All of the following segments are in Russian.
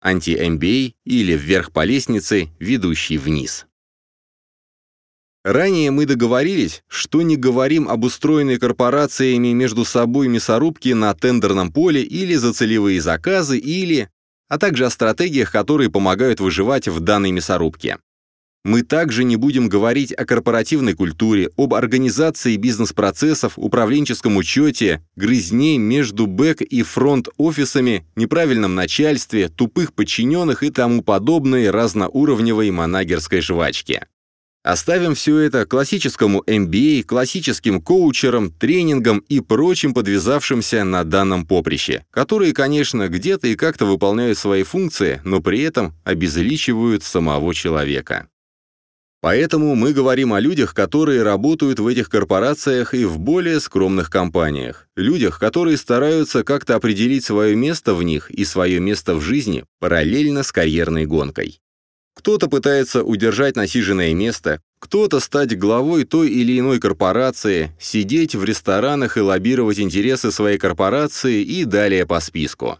анти-MBA или вверх по лестнице, ведущей вниз. Ранее мы договорились, что не говорим об устроенной корпорациями между собой мясорубке на тендерном поле или за целевые заказы, или, а также о стратегиях, которые помогают выживать в данной мясорубке. Мы также не будем говорить о корпоративной культуре, об организации бизнес-процессов, управленческом учете, грызне между бэк- и фронт-офисами, неправильном начальстве, тупых подчиненных и тому подобной разноуровневой манагерской жвачке. Оставим все это классическому MBA, классическим коучерам, тренингам и прочим подвязавшимся на данном поприще, которые, конечно, где-то и как-то выполняют свои функции, но при этом обезличивают самого человека. Поэтому мы говорим о людях, которые работают в этих корпорациях и в более скромных компаниях. Людях, которые стараются как-то определить свое место в них и свое место в жизни параллельно с карьерной гонкой. Кто-то пытается удержать насиженное место, кто-то стать главой той или иной корпорации, сидеть в ресторанах и лоббировать интересы своей корпорации и далее по списку.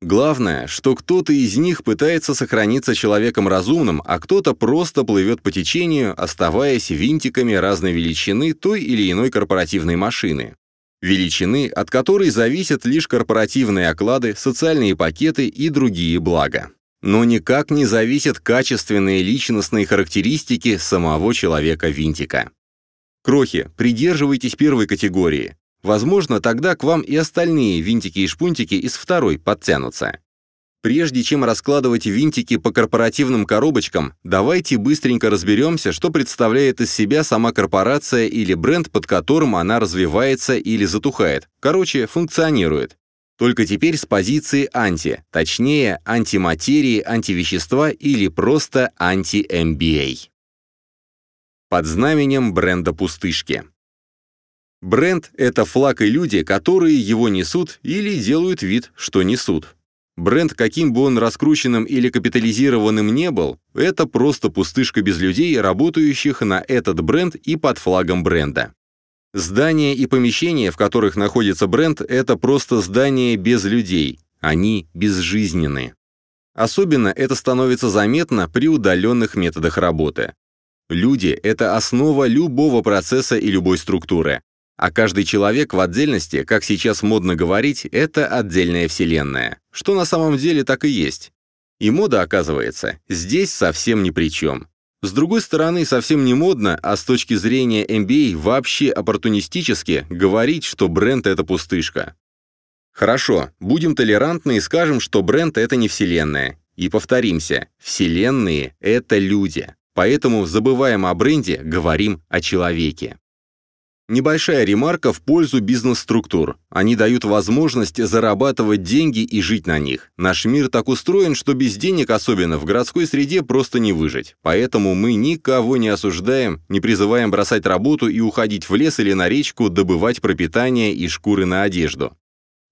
Главное, что кто-то из них пытается сохраниться человеком разумным, а кто-то просто плывет по течению, оставаясь винтиками разной величины той или иной корпоративной машины. Величины, от которой зависят лишь корпоративные оклады, социальные пакеты и другие блага но никак не зависят качественные личностные характеристики самого человека-винтика. Крохи, придерживайтесь первой категории. Возможно, тогда к вам и остальные винтики и шпунтики из второй подтянутся. Прежде чем раскладывать винтики по корпоративным коробочкам, давайте быстренько разберемся, что представляет из себя сама корпорация или бренд, под которым она развивается или затухает. Короче, функционирует. Только теперь с позиции анти, точнее, антиматерии, антивещества или просто анти-MBA. Под знаменем бренда «Пустышки». Бренд — это флаг и люди, которые его несут или делают вид, что несут. Бренд, каким бы он раскрученным или капитализированным не был, это просто пустышка без людей, работающих на этот бренд и под флагом бренда. Здания и помещения, в которых находится бренд, это просто здания без людей. Они безжизненны. Особенно это становится заметно при удаленных методах работы. Люди — это основа любого процесса и любой структуры. А каждый человек в отдельности, как сейчас модно говорить, это отдельная вселенная. Что на самом деле так и есть. И мода, оказывается, здесь совсем ни при чем. С другой стороны, совсем не модно, а с точки зрения MBA вообще оппортунистически говорить, что бренд — это пустышка. Хорошо, будем толерантны и скажем, что бренд — это не вселенная. И повторимся, вселенные — это люди. Поэтому забываем о бренде, говорим о человеке. Небольшая ремарка в пользу бизнес-структур. Они дают возможность зарабатывать деньги и жить на них. Наш мир так устроен, что без денег, особенно в городской среде, просто не выжить. Поэтому мы никого не осуждаем, не призываем бросать работу и уходить в лес или на речку, добывать пропитание и шкуры на одежду.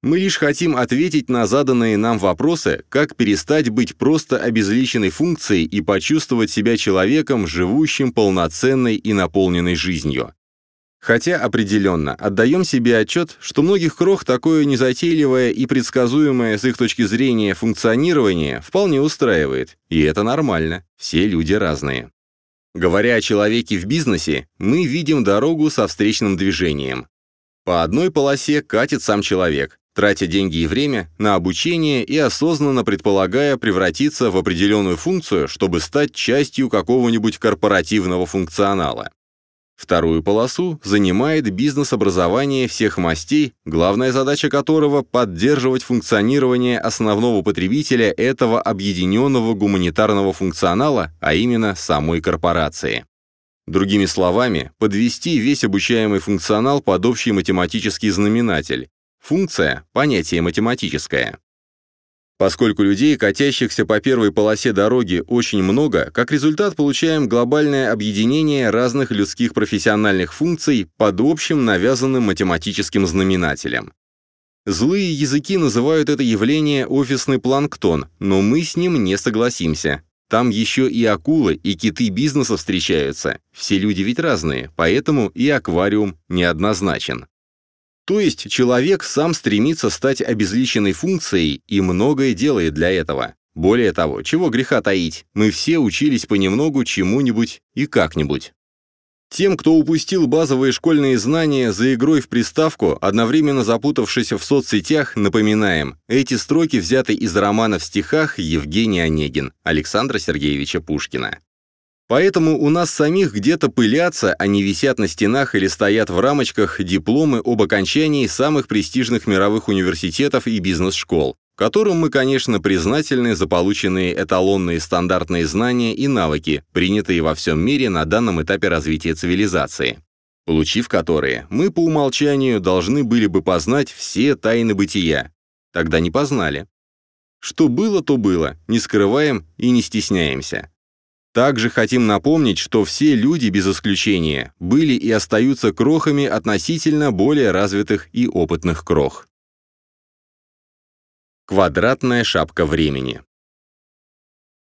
Мы лишь хотим ответить на заданные нам вопросы, как перестать быть просто обезличенной функцией и почувствовать себя человеком, живущим полноценной и наполненной жизнью. Хотя определенно отдаем себе отчет, что многих крох такое незатейливое и предсказуемое с их точки зрения функционирование вполне устраивает, и это нормально, все люди разные. Говоря о человеке в бизнесе, мы видим дорогу со встречным движением. По одной полосе катит сам человек, тратя деньги и время на обучение и осознанно предполагая превратиться в определенную функцию, чтобы стать частью какого-нибудь корпоративного функционала. Вторую полосу занимает бизнес-образование всех мастей, главная задача которого – поддерживать функционирование основного потребителя этого объединенного гуманитарного функционала, а именно самой корпорации. Другими словами, подвести весь обучаемый функционал под общий математический знаменатель. Функция – понятие математическое. Поскольку людей, катящихся по первой полосе дороги, очень много, как результат получаем глобальное объединение разных людских профессиональных функций под общим навязанным математическим знаменателем. Злые языки называют это явление офисный планктон, но мы с ним не согласимся. Там еще и акулы, и киты бизнеса встречаются. Все люди ведь разные, поэтому и аквариум неоднозначен. То есть человек сам стремится стать обезличенной функцией и многое делает для этого. Более того, чего греха таить, мы все учились понемногу чему-нибудь и как-нибудь. Тем, кто упустил базовые школьные знания за игрой в приставку, одновременно запутавшись в соцсетях, напоминаем, эти строки взяты из романа в стихах Евгений Онегин Александра Сергеевича Пушкина. Поэтому у нас самих где-то пылятся, а не висят на стенах или стоят в рамочках дипломы об окончании самых престижных мировых университетов и бизнес-школ, которым мы, конечно, признательны за полученные эталонные стандартные знания и навыки, принятые во всем мире на данном этапе развития цивилизации, получив которые, мы по умолчанию должны были бы познать все тайны бытия. Тогда не познали. Что было, то было, не скрываем и не стесняемся. Также хотим напомнить, что все люди без исключения были и остаются крохами относительно более развитых и опытных крох. Квадратная шапка времени.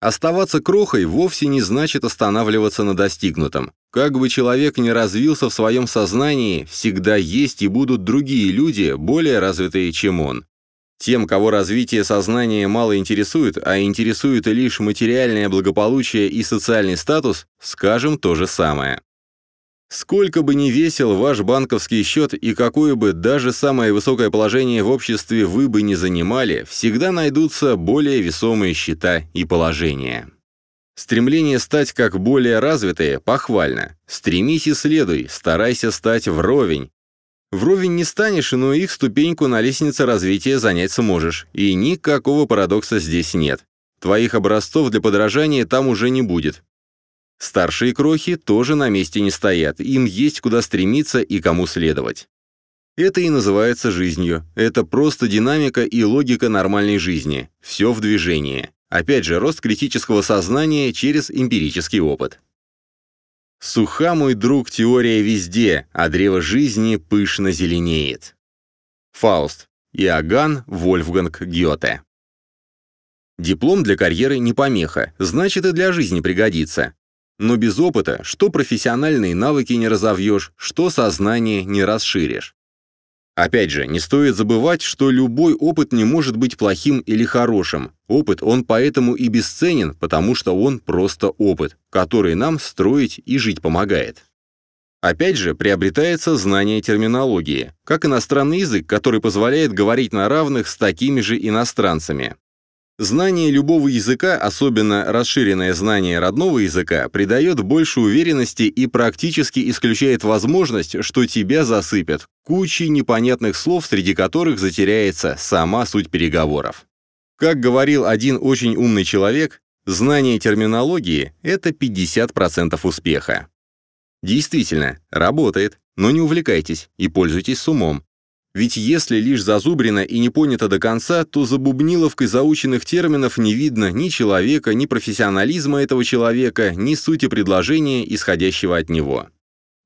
Оставаться крохой вовсе не значит останавливаться на достигнутом. Как бы человек ни развился в своем сознании, всегда есть и будут другие люди, более развитые, чем он. Тем, кого развитие сознания мало интересует, а интересует лишь материальное благополучие и социальный статус, скажем то же самое. Сколько бы ни весил ваш банковский счет и какое бы даже самое высокое положение в обществе вы бы не занимали, всегда найдутся более весомые счета и положения. Стремление стать как более развитые похвально. Стремись и следуй, старайся стать вровень, Вровень не станешь, но их ступеньку на лестнице развития занять сможешь, и никакого парадокса здесь нет. Твоих образцов для подражания там уже не будет. Старшие крохи тоже на месте не стоят, им есть куда стремиться и кому следовать. Это и называется жизнью. Это просто динамика и логика нормальной жизни. Все в движении. Опять же, рост критического сознания через эмпирический опыт. Суха, мой друг, теория везде, а древо жизни пышно зеленеет. Фауст. Иоганн Вольфганг Гёте. Диплом для карьеры не помеха, значит и для жизни пригодится. Но без опыта что профессиональные навыки не разовьешь, что сознание не расширишь. Опять же, не стоит забывать, что любой опыт не может быть плохим или хорошим. Опыт, он поэтому и бесценен, потому что он просто опыт, который нам строить и жить помогает. Опять же, приобретается знание терминологии, как иностранный язык, который позволяет говорить на равных с такими же иностранцами. Знание любого языка, особенно расширенное знание родного языка, придает больше уверенности и практически исключает возможность, что тебя засыпят кучей непонятных слов, среди которых затеряется сама суть переговоров. Как говорил один очень умный человек, знание терминологии – это 50% успеха. Действительно, работает, но не увлекайтесь и пользуйтесь с умом. Ведь если лишь зазубрено и не понято до конца, то за бубниловкой заученных терминов не видно ни человека, ни профессионализма этого человека, ни сути предложения, исходящего от него.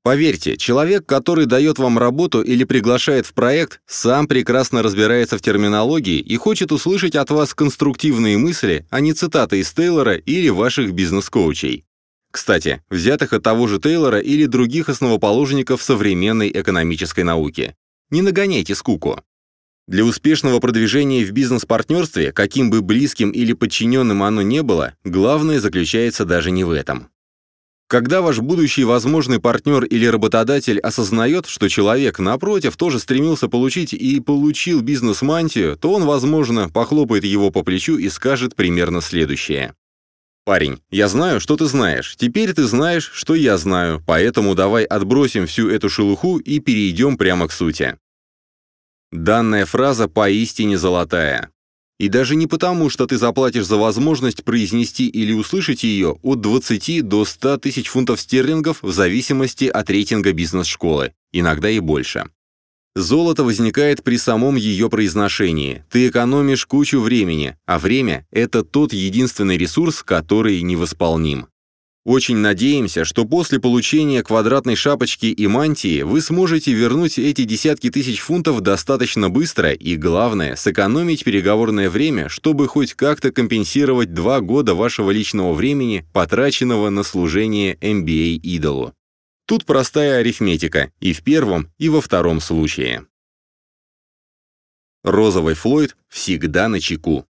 Поверьте, человек, который дает вам работу или приглашает в проект, сам прекрасно разбирается в терминологии и хочет услышать от вас конструктивные мысли, а не цитаты из Тейлора или ваших бизнес-коучей. Кстати, взятых от того же Тейлора или других основоположников современной экономической науки. Не нагоняйте скуку. Для успешного продвижения в бизнес-партнерстве, каким бы близким или подчиненным оно не было, главное заключается даже не в этом. Когда ваш будущий возможный партнер или работодатель осознает, что человек, напротив, тоже стремился получить и получил бизнес-мантию, то он, возможно, похлопает его по плечу и скажет примерно следующее. «Парень, я знаю, что ты знаешь. Теперь ты знаешь, что я знаю, поэтому давай отбросим всю эту шелуху и перейдем прямо к сути». Данная фраза поистине золотая. И даже не потому, что ты заплатишь за возможность произнести или услышать ее от 20 до 100 тысяч фунтов стерлингов в зависимости от рейтинга бизнес-школы, иногда и больше. Золото возникает при самом ее произношении. Ты экономишь кучу времени, а время – это тот единственный ресурс, который невосполним. Очень надеемся, что после получения квадратной шапочки и мантии вы сможете вернуть эти десятки тысяч фунтов достаточно быстро и, главное, сэкономить переговорное время, чтобы хоть как-то компенсировать два года вашего личного времени, потраченного на служение MBA-идолу. Тут простая арифметика и в первом, и во втором случае. Розовый Флойд всегда на чеку.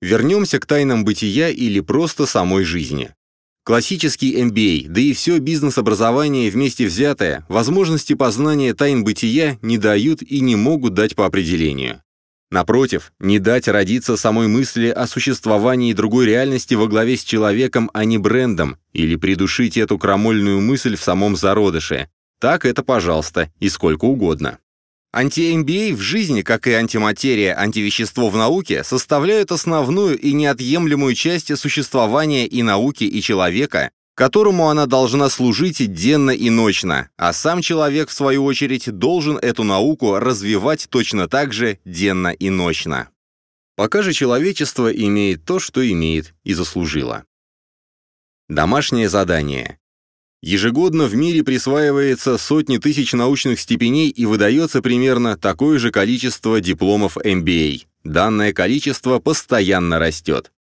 Вернемся к тайнам бытия или просто самой жизни. Классический MBA, да и все бизнес-образование вместе взятое, возможности познания тайн бытия не дают и не могут дать по определению. Напротив, не дать родиться самой мысли о существовании другой реальности во главе с человеком, а не брендом, или придушить эту крамольную мысль в самом зародыше. Так это, пожалуйста, и сколько угодно. Анти-MBA в жизни, как и антиматерия, антивещество в науке, составляют основную и неотъемлемую часть существования и науки, и человека, которому она должна служить денно и ночно, а сам человек, в свою очередь, должен эту науку развивать точно так же денно и ночно. Пока же человечество имеет то, что имеет и заслужило. Домашнее задание. Ежегодно в мире присваивается сотни тысяч научных степеней и выдается примерно такое же количество дипломов MBA. Данное количество постоянно растет.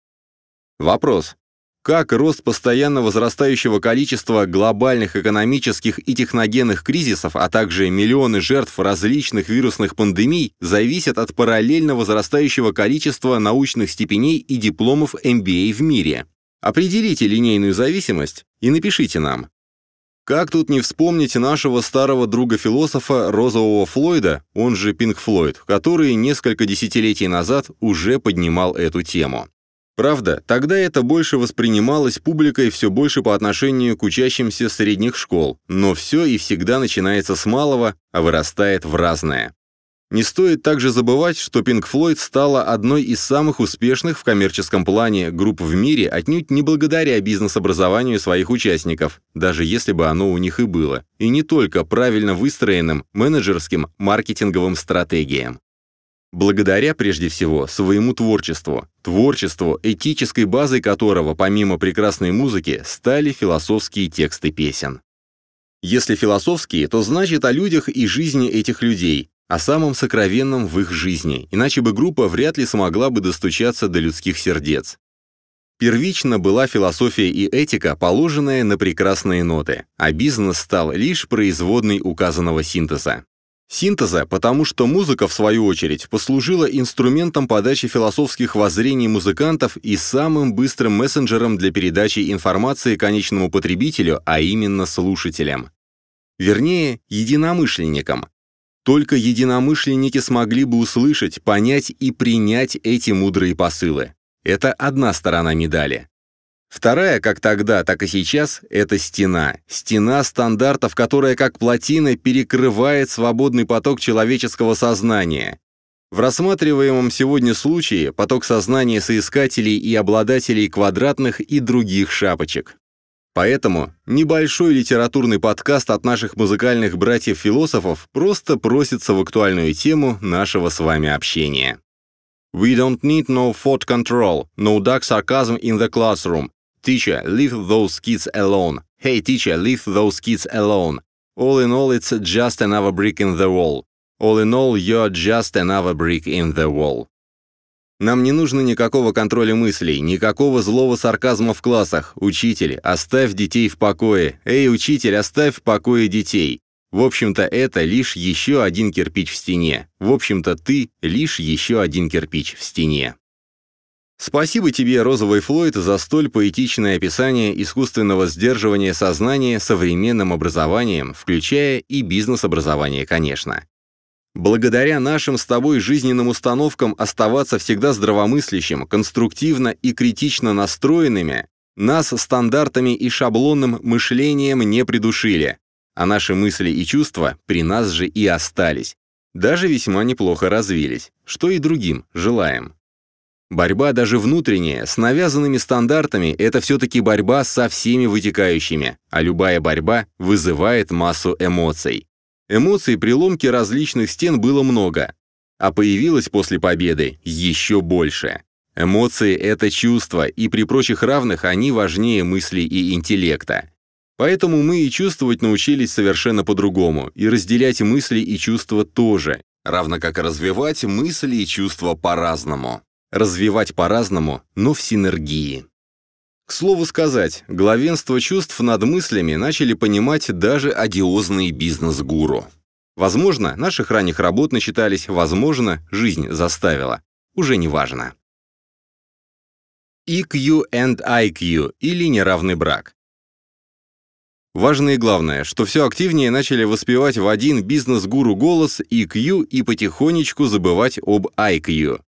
Вопрос. Как рост постоянно возрастающего количества глобальных экономических и техногенных кризисов, а также миллионы жертв различных вирусных пандемий зависят от параллельно возрастающего количества научных степеней и дипломов MBA в мире? Определите линейную зависимость и напишите нам. Как тут не вспомнить нашего старого друга-философа Розового Флойда, он же Пинк Флойд, который несколько десятилетий назад уже поднимал эту тему. Правда, тогда это больше воспринималось публикой все больше по отношению к учащимся средних школ, но все и всегда начинается с малого, а вырастает в разное. Не стоит также забывать, что Pink Floyd стала одной из самых успешных в коммерческом плане групп в мире отнюдь не благодаря бизнес-образованию своих участников, даже если бы оно у них и было, и не только правильно выстроенным менеджерским маркетинговым стратегиям. Благодаря, прежде всего, своему творчеству, творчеству, этической базой которого, помимо прекрасной музыки, стали философские тексты песен. Если философские, то значит о людях и жизни этих людей, о самом сокровенном в их жизни, иначе бы группа вряд ли смогла бы достучаться до людских сердец. Первично была философия и этика, положенная на прекрасные ноты, а бизнес стал лишь производной указанного синтеза. Синтеза, потому что музыка, в свою очередь, послужила инструментом подачи философских воззрений музыкантов и самым быстрым мессенджером для передачи информации конечному потребителю, а именно слушателям. Вернее, единомышленникам, только единомышленники смогли бы услышать, понять и принять эти мудрые посылы. Это одна сторона медали. Вторая, как тогда, так и сейчас, это стена. Стена стандартов, которая как плотина перекрывает свободный поток человеческого сознания. В рассматриваемом сегодня случае поток сознания соискателей и обладателей квадратных и других шапочек. Поэтому небольшой литературный подкаст от наших музыкальных братьев-философов просто просится в актуальную тему нашего с вами общения. We don't need no thought control, no dark sarcasm in the classroom. Teacher, leave those kids alone. Hey teacher, leave those kids alone. All in all, it's just another brick in the wall. All in all, you're just another brick in the wall. Нам не нужно никакого контроля мыслей, никакого злого сарказма в классах. Учитель, оставь детей в покое. Эй, учитель, оставь в покое детей. В общем-то, это лишь еще один кирпич в стене. В общем-то, ты лишь еще один кирпич в стене. Спасибо тебе, Розовый Флойд, за столь поэтичное описание искусственного сдерживания сознания современным образованием, включая и бизнес-образование, конечно. Благодаря нашим с тобой жизненным установкам оставаться всегда здравомыслящим, конструктивно и критично настроенными, нас стандартами и шаблонным мышлением не придушили, а наши мысли и чувства при нас же и остались, даже весьма неплохо развились, что и другим желаем. Борьба даже внутренняя, с навязанными стандартами, это все-таки борьба со всеми вытекающими, а любая борьба вызывает массу эмоций. Эмоций при ломке различных стен было много, а появилось после победы еще больше. Эмоции — это чувства, и при прочих равных они важнее мысли и интеллекта. Поэтому мы и чувствовать научились совершенно по-другому, и разделять мысли и чувства тоже, равно как и развивать мысли и чувства по-разному. Развивать по-разному, но в синергии. К слову сказать, главенство чувств над мыслями начали понимать даже одиозные бизнес-гуру. Возможно, наших ранних работ начитались, возможно, жизнь заставила. Уже не важно. EQ and IQ или неравный брак. Важно и главное, что все активнее начали воспевать в один бизнес-гуру голос EQ и потихонечку забывать об IQ.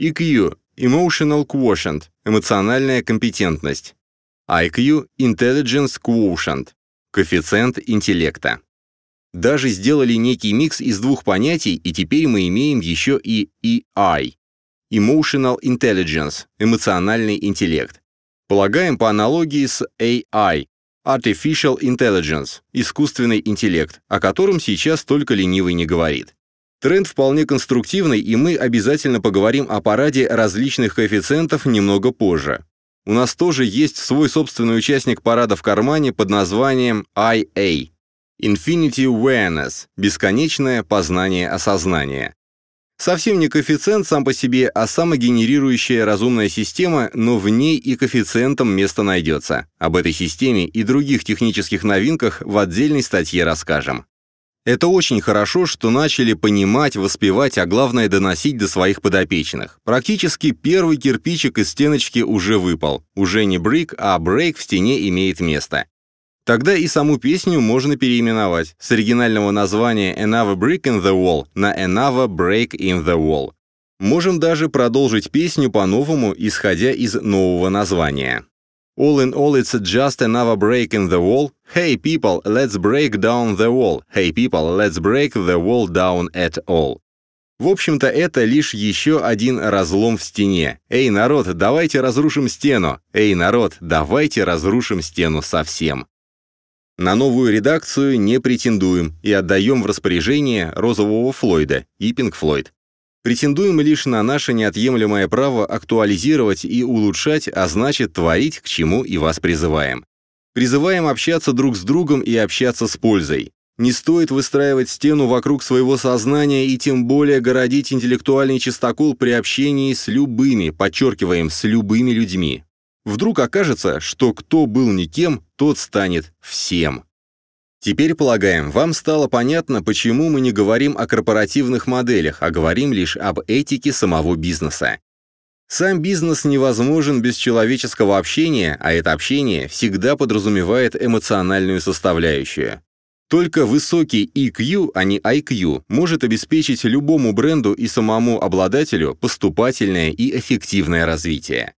EQ – Emotional Quotient – эмоциональная компетентность. IQ – Intelligence Quotient – коэффициент интеллекта. Даже сделали некий микс из двух понятий, и теперь мы имеем еще и EI – Emotional Intelligence – эмоциональный интеллект. Полагаем по аналогии с AI – Artificial Intelligence – искусственный интеллект, о котором сейчас только ленивый не говорит. Тренд вполне конструктивный, и мы обязательно поговорим о параде различных коэффициентов немного позже. У нас тоже есть свой собственный участник парада в кармане под названием IA Infinity Awareness – бесконечное познание осознания. Совсем не коэффициент сам по себе, а самогенерирующая разумная система, но в ней и коэффициентом место найдется. Об этой системе и других технических новинках в отдельной статье расскажем. Это очень хорошо, что начали понимать, воспевать, а главное доносить до своих подопечных. Практически первый кирпичик из стеночки уже выпал. Уже не брик, а брейк в стене имеет место. Тогда и саму песню можно переименовать с оригинального названия Another Brick in the Wall на Another Break in the Wall. Можем даже продолжить песню по-новому, исходя из нового названия. All in all, it's just another break in the wall. Hey people, let's break down the wall. Hey people, let's break the wall down at all. В общем-то, это лишь еще один разлом в стене. Эй, народ, давайте разрушим стену. Эй, народ, давайте разрушим стену совсем. На новую редакцию не претендуем и отдаем в распоряжение розового Флойда и Пинк Флойд. Претендуем лишь на наше неотъемлемое право актуализировать и улучшать, а значит творить, к чему и вас призываем. Призываем общаться друг с другом и общаться с пользой. Не стоит выстраивать стену вокруг своего сознания и тем более городить интеллектуальный чистокол при общении с любыми, подчеркиваем, с любыми людьми. Вдруг окажется, что кто был никем, тот станет всем. Теперь, полагаем, вам стало понятно, почему мы не говорим о корпоративных моделях, а говорим лишь об этике самого бизнеса. Сам бизнес невозможен без человеческого общения, а это общение всегда подразумевает эмоциональную составляющую. Только высокий EQ, а не IQ, может обеспечить любому бренду и самому обладателю поступательное и эффективное развитие.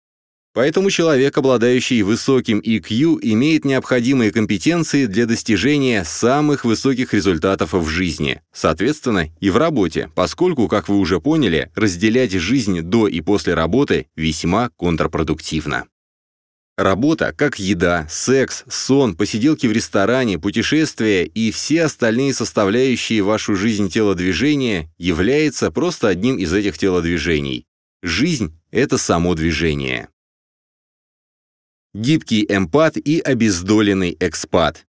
Поэтому человек, обладающий высоким EQ, имеет необходимые компетенции для достижения самых высоких результатов в жизни, соответственно, и в работе, поскольку, как вы уже поняли, разделять жизнь до и после работы весьма контрпродуктивно. Работа, как еда, секс, сон, посиделки в ресторане, путешествия и все остальные составляющие вашу жизнь телодвижения является просто одним из этих телодвижений. Жизнь — это само движение гибкий эмпат и обездоленный экспат.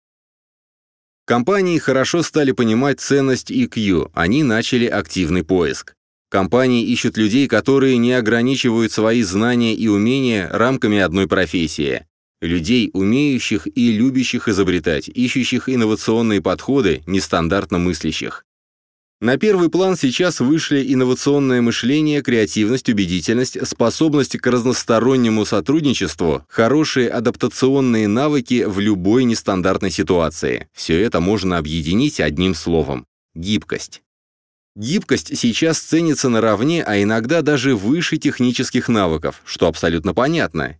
Компании хорошо стали понимать ценность EQ, они начали активный поиск. Компании ищут людей, которые не ограничивают свои знания и умения рамками одной профессии. Людей, умеющих и любящих изобретать, ищущих инновационные подходы, нестандартно мыслящих. На первый план сейчас вышли инновационное мышление, креативность, убедительность, способность к разностороннему сотрудничеству, хорошие адаптационные навыки в любой нестандартной ситуации. Все это можно объединить одним словом – гибкость. Гибкость сейчас ценится наравне, а иногда даже выше технических навыков, что абсолютно понятно.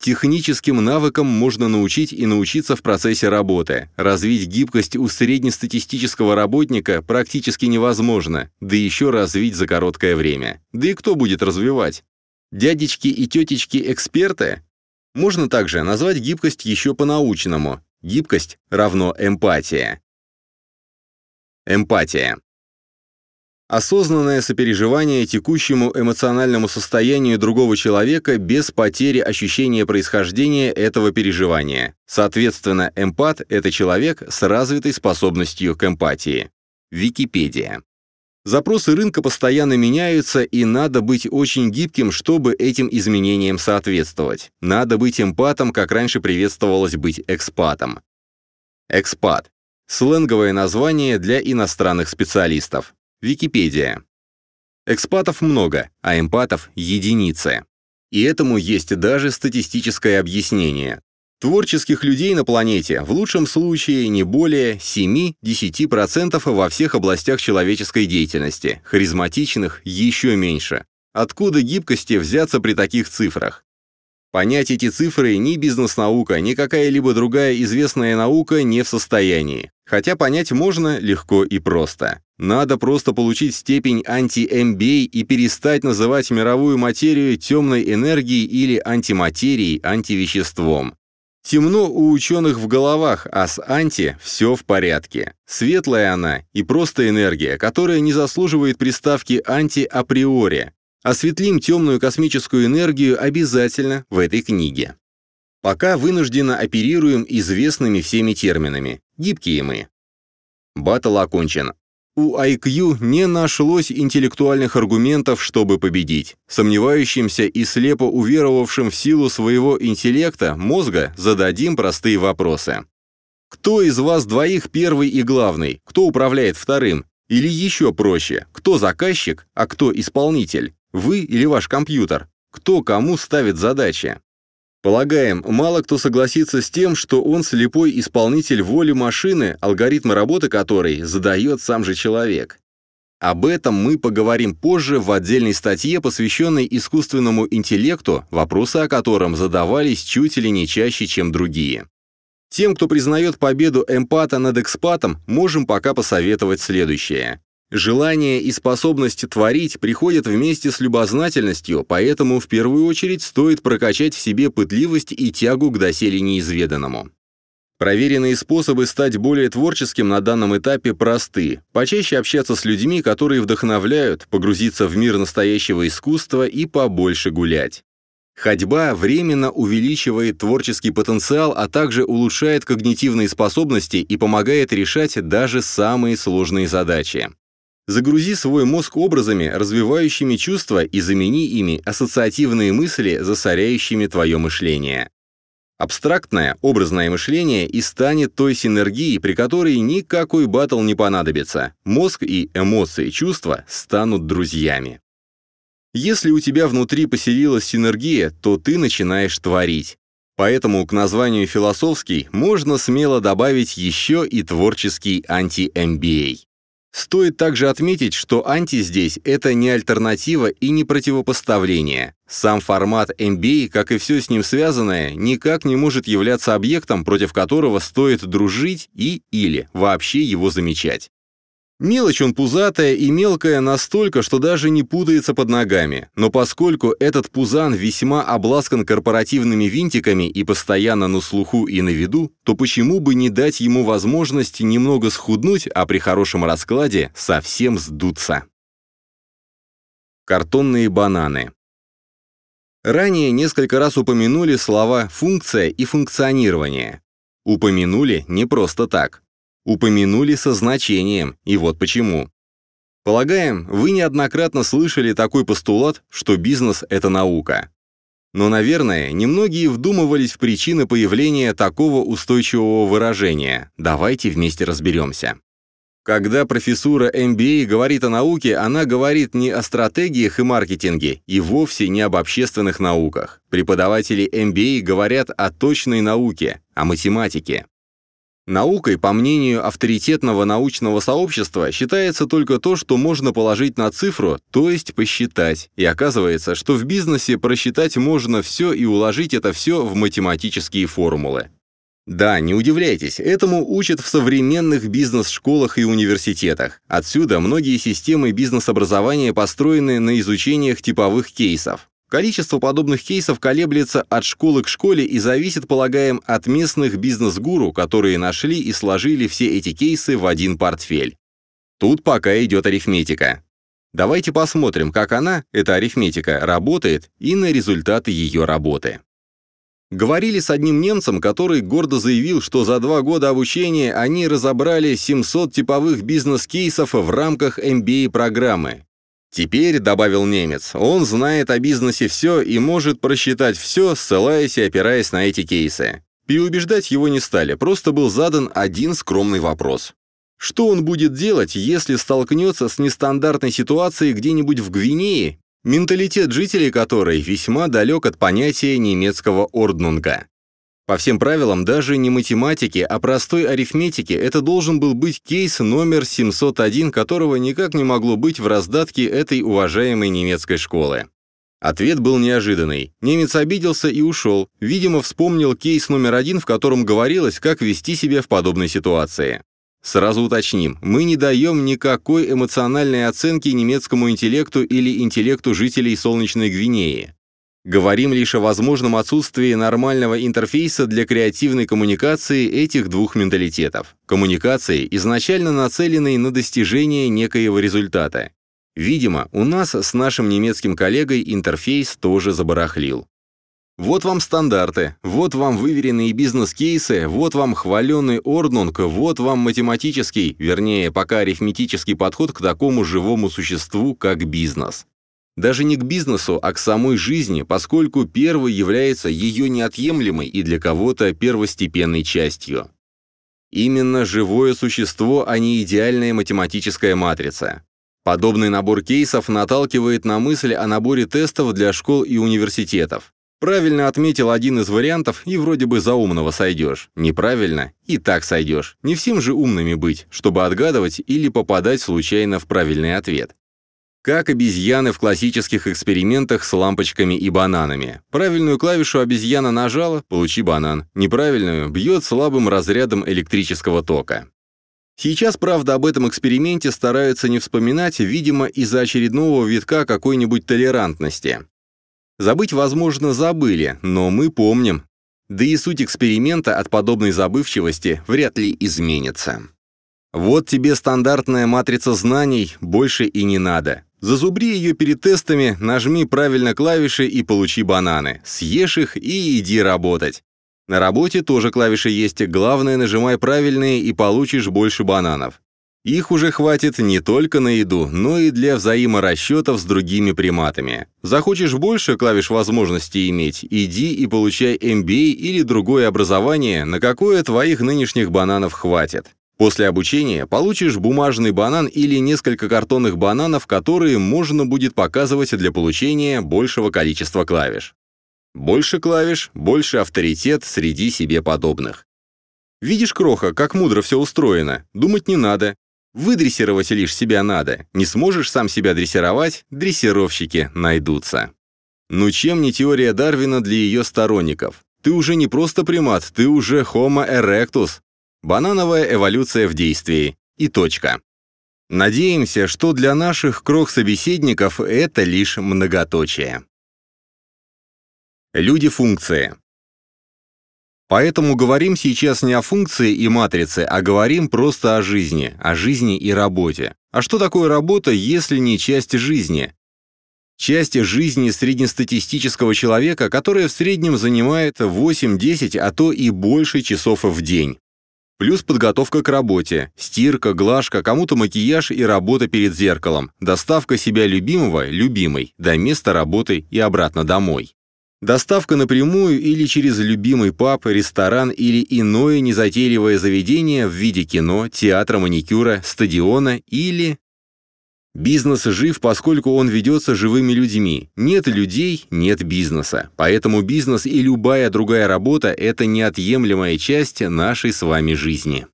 Техническим навыкам можно научить и научиться в процессе работы. Развить гибкость у среднестатистического работника практически невозможно, да еще развить за короткое время. Да и кто будет развивать? Дядечки и тетечки-эксперты? Можно также назвать гибкость еще по-научному. Гибкость равно эмпатия. Эмпатия. Осознанное сопереживание текущему эмоциональному состоянию другого человека без потери ощущения происхождения этого переживания. Соответственно, эмпат – это человек с развитой способностью к эмпатии. Википедия. Запросы рынка постоянно меняются, и надо быть очень гибким, чтобы этим изменениям соответствовать. Надо быть эмпатом, как раньше приветствовалось быть экспатом. Экспат – сленговое название для иностранных специалистов. Википедия. Экспатов много, а эмпатов – единицы. И этому есть даже статистическое объяснение. Творческих людей на планете в лучшем случае не более 7-10% во всех областях человеческой деятельности, харизматичных еще меньше. Откуда гибкости взяться при таких цифрах? Понять эти цифры ни бизнес-наука, ни какая-либо другая известная наука не в состоянии. Хотя понять можно легко и просто. Надо просто получить степень анти-MBA и перестать называть мировую материю темной энергией или антиматерией, антивеществом. Темно у ученых в головах, а с анти все в порядке. Светлая она и просто энергия, которая не заслуживает приставки анти априори. Осветлим темную космическую энергию обязательно в этой книге. Пока вынужденно оперируем известными всеми терминами. Гибкие мы. Баттл окончен. У IQ не нашлось интеллектуальных аргументов, чтобы победить. Сомневающимся и слепо уверовавшим в силу своего интеллекта, мозга, зададим простые вопросы. Кто из вас двоих первый и главный? Кто управляет вторым? Или еще проще, кто заказчик, а кто исполнитель? Вы или ваш компьютер? Кто кому ставит задачи? Полагаем, мало кто согласится с тем, что он слепой исполнитель воли машины, алгоритмы работы которой задает сам же человек. Об этом мы поговорим позже в отдельной статье, посвященной искусственному интеллекту, вопросы о котором задавались чуть ли не чаще, чем другие. Тем, кто признает победу эмпата над экспатом, можем пока посоветовать следующее. Желание и способность творить приходят вместе с любознательностью, поэтому в первую очередь стоит прокачать в себе пытливость и тягу к доселе неизведанному. Проверенные способы стать более творческим на данном этапе просты. Почаще общаться с людьми, которые вдохновляют, погрузиться в мир настоящего искусства и побольше гулять. Ходьба временно увеличивает творческий потенциал, а также улучшает когнитивные способности и помогает решать даже самые сложные задачи. Загрузи свой мозг образами, развивающими чувства, и замени ими ассоциативные мысли, засоряющими твое мышление. Абстрактное, образное мышление и станет той синергией, при которой никакой батл не понадобится. Мозг и эмоции, чувства станут друзьями. Если у тебя внутри поселилась синергия, то ты начинаешь творить. Поэтому к названию «философский» можно смело добавить еще и творческий анти-MBA. Стоит также отметить, что анти здесь – это не альтернатива и не противопоставление. Сам формат MBA, как и все с ним связанное, никак не может являться объектом, против которого стоит дружить и или вообще его замечать. Мелочь он пузатая и мелкая настолько, что даже не путается под ногами. Но поскольку этот пузан весьма обласкан корпоративными винтиками и постоянно на слуху и на виду, то почему бы не дать ему возможность немного схуднуть, а при хорошем раскладе совсем сдуться? Картонные бананы. Ранее несколько раз упомянули слова «функция» и «функционирование». Упомянули не просто так упомянули со значением, и вот почему. Полагаем, вы неоднократно слышали такой постулат, что бизнес – это наука. Но, наверное, немногие вдумывались в причины появления такого устойчивого выражения. Давайте вместе разберемся. Когда профессура MBA говорит о науке, она говорит не о стратегиях и маркетинге, и вовсе не об общественных науках. Преподаватели MBA говорят о точной науке, о математике. Наукой, по мнению авторитетного научного сообщества, считается только то, что можно положить на цифру, то есть посчитать. И оказывается, что в бизнесе просчитать можно все и уложить это все в математические формулы. Да, не удивляйтесь, этому учат в современных бизнес-школах и университетах. Отсюда многие системы бизнес-образования построены на изучениях типовых кейсов. Количество подобных кейсов колеблется от школы к школе и зависит, полагаем, от местных бизнес-гуру, которые нашли и сложили все эти кейсы в один портфель. Тут пока идет арифметика. Давайте посмотрим, как она, эта арифметика, работает и на результаты ее работы. Говорили с одним немцем, который гордо заявил, что за два года обучения они разобрали 700 типовых бизнес-кейсов в рамках MBA-программы. Теперь, добавил немец, он знает о бизнесе все и может просчитать все, ссылаясь и опираясь на эти кейсы. Переубеждать его не стали, просто был задан один скромный вопрос. Что он будет делать, если столкнется с нестандартной ситуацией где-нибудь в Гвинее, менталитет жителей которой весьма далек от понятия немецкого орднунга. По всем правилам, даже не математики, а простой арифметики, это должен был быть кейс номер 701, которого никак не могло быть в раздатке этой уважаемой немецкой школы. Ответ был неожиданный. Немец обиделся и ушел. Видимо, вспомнил кейс номер один, в котором говорилось, как вести себя в подобной ситуации. Сразу уточним, мы не даем никакой эмоциональной оценки немецкому интеллекту или интеллекту жителей Солнечной Гвинеи. Говорим лишь о возможном отсутствии нормального интерфейса для креативной коммуникации этих двух менталитетов. Коммуникации, изначально нацеленной на достижение некоего результата. Видимо, у нас с нашим немецким коллегой интерфейс тоже забарахлил. Вот вам стандарты, вот вам выверенные бизнес-кейсы, вот вам хваленый орднунг, вот вам математический, вернее, пока арифметический подход к такому живому существу, как бизнес. Даже не к бизнесу, а к самой жизни, поскольку первый является ее неотъемлемой и для кого-то первостепенной частью. Именно живое существо, а не идеальная математическая матрица. Подобный набор кейсов наталкивает на мысль о наборе тестов для школ и университетов. Правильно отметил один из вариантов, и вроде бы за умного сойдешь. Неправильно, и так сойдешь. Не всем же умными быть, чтобы отгадывать или попадать случайно в правильный ответ. Как обезьяны в классических экспериментах с лампочками и бананами. Правильную клавишу обезьяна нажала – получи банан. Неправильную – бьет слабым разрядом электрического тока. Сейчас, правда, об этом эксперименте стараются не вспоминать, видимо, из-за очередного витка какой-нибудь толерантности. Забыть, возможно, забыли, но мы помним. Да и суть эксперимента от подобной забывчивости вряд ли изменится. Вот тебе стандартная матрица знаний, больше и не надо. Зазубри ее перед тестами, нажми правильно клавиши и получи бананы. Съешь их и иди работать. На работе тоже клавиши есть, главное нажимай правильные и получишь больше бананов. Их уже хватит не только на еду, но и для взаиморасчетов с другими приматами. Захочешь больше клавиш возможностей иметь, иди и получай MBA или другое образование, на какое твоих нынешних бананов хватит. После обучения получишь бумажный банан или несколько картонных бананов, которые можно будет показывать для получения большего количества клавиш. Больше клавиш, больше авторитет среди себе подобных. Видишь, Кроха, как мудро все устроено. Думать не надо. Выдрессировать лишь себя надо. Не сможешь сам себя дрессировать, дрессировщики найдутся. Ну чем не теория Дарвина для ее сторонников? Ты уже не просто примат, ты уже Homo erectus. Банановая эволюция в действии. И точка. Надеемся, что для наших крох-собеседников это лишь многоточие. Люди-функции. Поэтому говорим сейчас не о функции и матрице, а говорим просто о жизни, о жизни и работе. А что такое работа, если не часть жизни? Часть жизни среднестатистического человека, которая в среднем занимает 8-10, а то и больше часов в день. Плюс подготовка к работе, стирка, глажка, кому-то макияж и работа перед зеркалом, доставка себя любимого, любимой, до места работы и обратно домой. Доставка напрямую или через любимый паб, ресторан или иное незатейливое заведение в виде кино, театра, маникюра, стадиона или... Бизнес жив, поскольку он ведется живыми людьми. Нет людей – нет бизнеса. Поэтому бизнес и любая другая работа – это неотъемлемая часть нашей с вами жизни.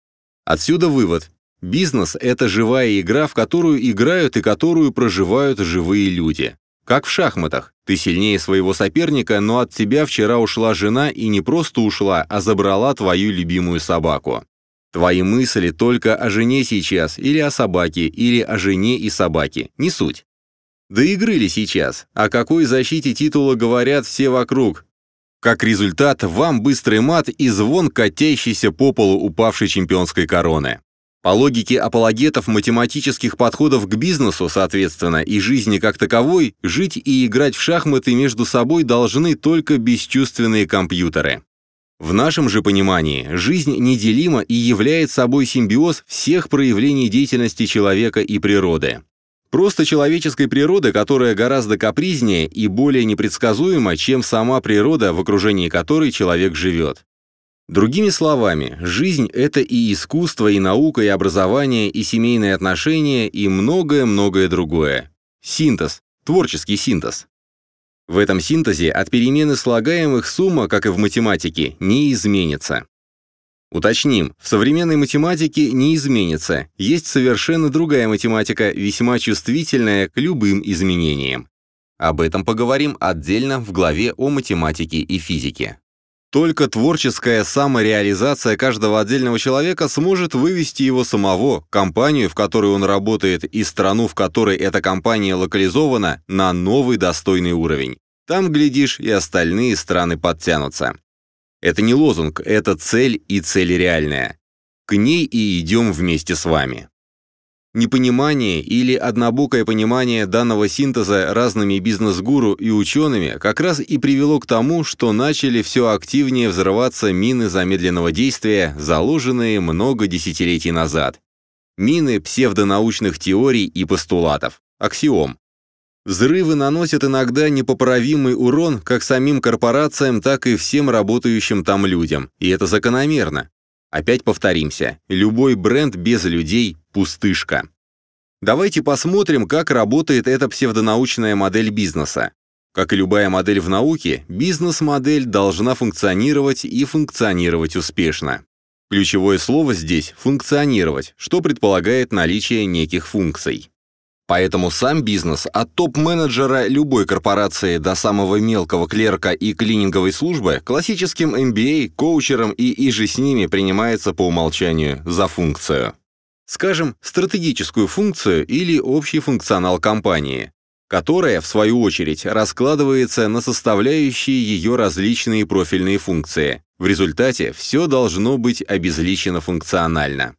Отсюда вывод. Бизнес – это живая игра, в которую играют и которую проживают живые люди. Как в шахматах. Ты сильнее своего соперника, но от тебя вчера ушла жена и не просто ушла, а забрала твою любимую собаку. Твои мысли только о жене сейчас, или о собаке, или о жене и собаке. Не суть. Да игры ли сейчас? О какой защите титула говорят все вокруг? Как результат, вам быстрый мат и звон катящийся по полу упавшей чемпионской короны. По логике апологетов математических подходов к бизнесу, соответственно, и жизни как таковой, жить и играть в шахматы между собой должны только бесчувственные компьютеры. В нашем же понимании жизнь неделима и является собой симбиоз всех проявлений деятельности человека и природы. Просто человеческой природы, которая гораздо капризнее и более непредсказуема, чем сама природа, в окружении которой человек живет. Другими словами, жизнь — это и искусство, и наука, и образование, и семейные отношения, и многое-многое другое. Синтез. творческий синтез. В этом синтезе от перемены слагаемых сумма, как и в математике, не изменится. Уточним, в современной математике не изменится, есть совершенно другая математика, весьма чувствительная к любым изменениям. Об этом поговорим отдельно в главе о математике и физике. Только творческая самореализация каждого отдельного человека сможет вывести его самого, компанию, в которой он работает, и страну, в которой эта компания локализована, на новый достойный уровень. Там, глядишь, и остальные страны подтянутся. Это не лозунг, это цель и цель реальная. К ней и идем вместе с вами. Непонимание или однобокое понимание данного синтеза разными бизнес-гуру и учеными как раз и привело к тому, что начали все активнее взрываться мины замедленного действия, заложенные много десятилетий назад. Мины псевдонаучных теорий и постулатов. Аксиом. Взрывы наносят иногда непоправимый урон как самим корпорациям, так и всем работающим там людям, и это закономерно. Опять повторимся, любой бренд без людей – пустышка. Давайте посмотрим, как работает эта псевдонаучная модель бизнеса. Как и любая модель в науке, бизнес-модель должна функционировать и функционировать успешно. Ключевое слово здесь – функционировать, что предполагает наличие неких функций. Поэтому сам бизнес от топ-менеджера любой корпорации до самого мелкого клерка и клининговой службы классическим MBA, коучером и иже с ними принимается по умолчанию за функцию. Скажем, стратегическую функцию или общий функционал компании, которая, в свою очередь, раскладывается на составляющие ее различные профильные функции. В результате все должно быть обезличено функционально.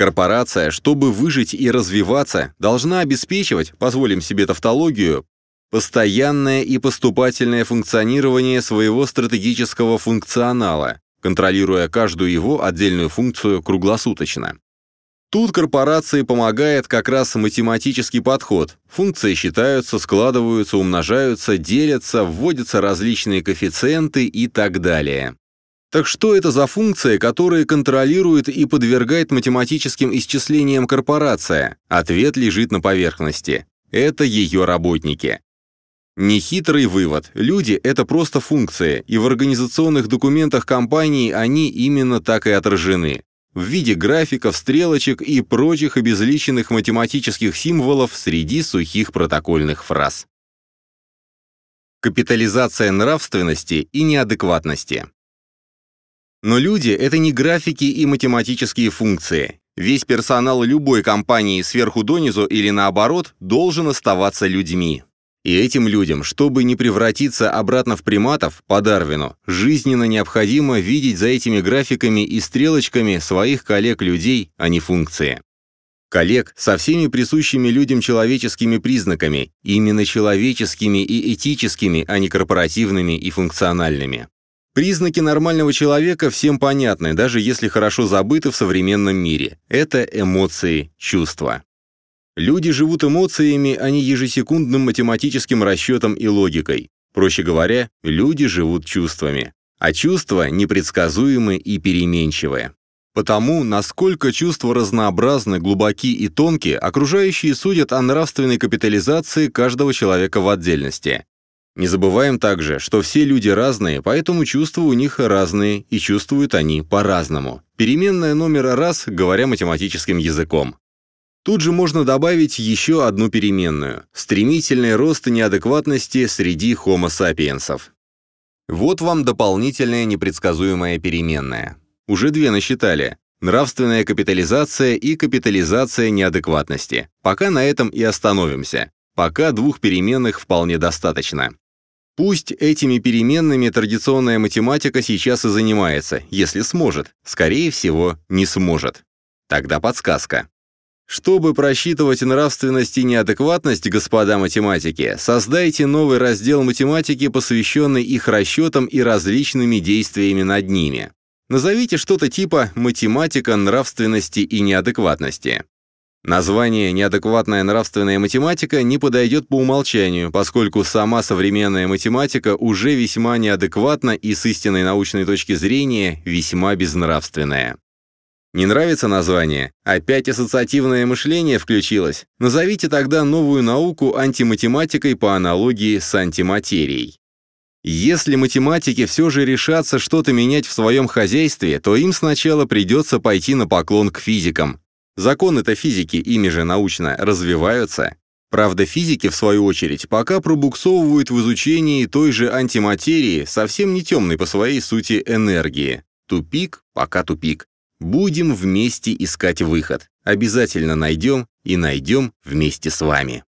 Корпорация, чтобы выжить и развиваться, должна обеспечивать, позволим себе тавтологию, постоянное и поступательное функционирование своего стратегического функционала, контролируя каждую его отдельную функцию круглосуточно. Тут корпорации помогает как раз математический подход. Функции считаются, складываются, умножаются, делятся, вводятся различные коэффициенты и так далее. Так что это за функция, которая контролирует и подвергает математическим исчислениям корпорация? Ответ лежит на поверхности. Это ее работники. Нехитрый вывод. Люди — это просто функция, и в организационных документах компании они именно так и отражены. В виде графиков, стрелочек и прочих обезличенных математических символов среди сухих протокольных фраз. Капитализация нравственности и неадекватности. Но люди — это не графики и математические функции. Весь персонал любой компании сверху донизу или наоборот должен оставаться людьми. И этим людям, чтобы не превратиться обратно в приматов, по Дарвину, жизненно необходимо видеть за этими графиками и стрелочками своих коллег-людей, а не функции. Коллег со всеми присущими людям человеческими признаками, именно человеческими и этическими, а не корпоративными и функциональными. Признаки нормального человека всем понятны, даже если хорошо забыты в современном мире. Это эмоции, чувства. Люди живут эмоциями, а не ежесекундным математическим расчетом и логикой. Проще говоря, люди живут чувствами. А чувства непредсказуемы и переменчивые. Потому, насколько чувства разнообразны, глубоки и тонкие, окружающие судят о нравственной капитализации каждого человека в отдельности. Не забываем также, что все люди разные, поэтому чувства у них разные, и чувствуют они по-разному. Переменная номер раз, говоря математическим языком. Тут же можно добавить еще одну переменную – стремительный рост неадекватности среди хомо сапиенсов. Вот вам дополнительная непредсказуемая переменная. Уже две насчитали. Нравственная капитализация и капитализация неадекватности. Пока на этом и остановимся. Пока двух переменных вполне достаточно. Пусть этими переменными традиционная математика сейчас и занимается, если сможет. Скорее всего, не сможет. Тогда подсказка. Чтобы просчитывать нравственность и неадекватность, господа математики, создайте новый раздел математики, посвященный их расчетам и различными действиями над ними. Назовите что-то типа «математика нравственности и неадекватности». Название «неадекватная нравственная математика» не подойдет по умолчанию, поскольку сама современная математика уже весьма неадекватна и с истинной научной точки зрения весьма безнравственная. Не нравится название? Опять ассоциативное мышление включилось? Назовите тогда новую науку антиматематикой по аналогии с антиматерией. Если математики все же решатся что-то менять в своем хозяйстве, то им сначала придется пойти на поклон к физикам. Законы-то физики, ими же научно, развиваются. Правда, физики, в свою очередь, пока пробуксовывают в изучении той же антиматерии, совсем не темной по своей сути энергии. Тупик, пока тупик. Будем вместе искать выход. Обязательно найдем и найдем вместе с вами.